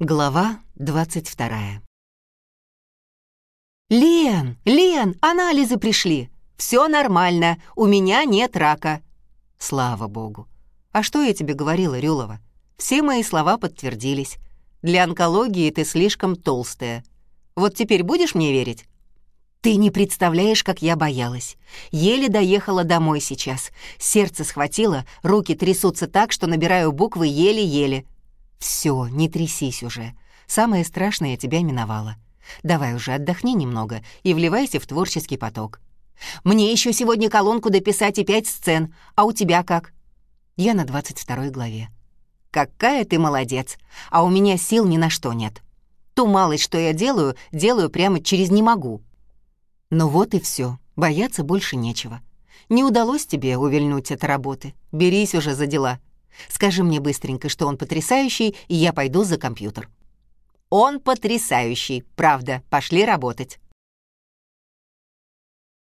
Глава 22 «Лен! Лен! Анализы пришли! Все нормально, у меня нет рака!» Слава богу! А что я тебе говорила, Рюлова? Все мои слова подтвердились. Для онкологии ты слишком толстая. Вот теперь будешь мне верить? Ты не представляешь, как я боялась. Еле доехала домой сейчас. Сердце схватило, руки трясутся так, что набираю буквы еле-еле. Все, не трясись уже. Самое страшное тебя миновало. Давай уже отдохни немного и вливайся в творческий поток. Мне еще сегодня колонку дописать и пять сцен, а у тебя как? Я на 22 главе. Какая ты молодец, а у меня сил ни на что нет. Ту малость, что я делаю, делаю прямо через «не могу». Ну вот и все, бояться больше нечего. Не удалось тебе увильнуть от работы. Берись уже за дела. Скажи мне быстренько, что он потрясающий, и я пойду за компьютер». «Он потрясающий, правда. Пошли работать».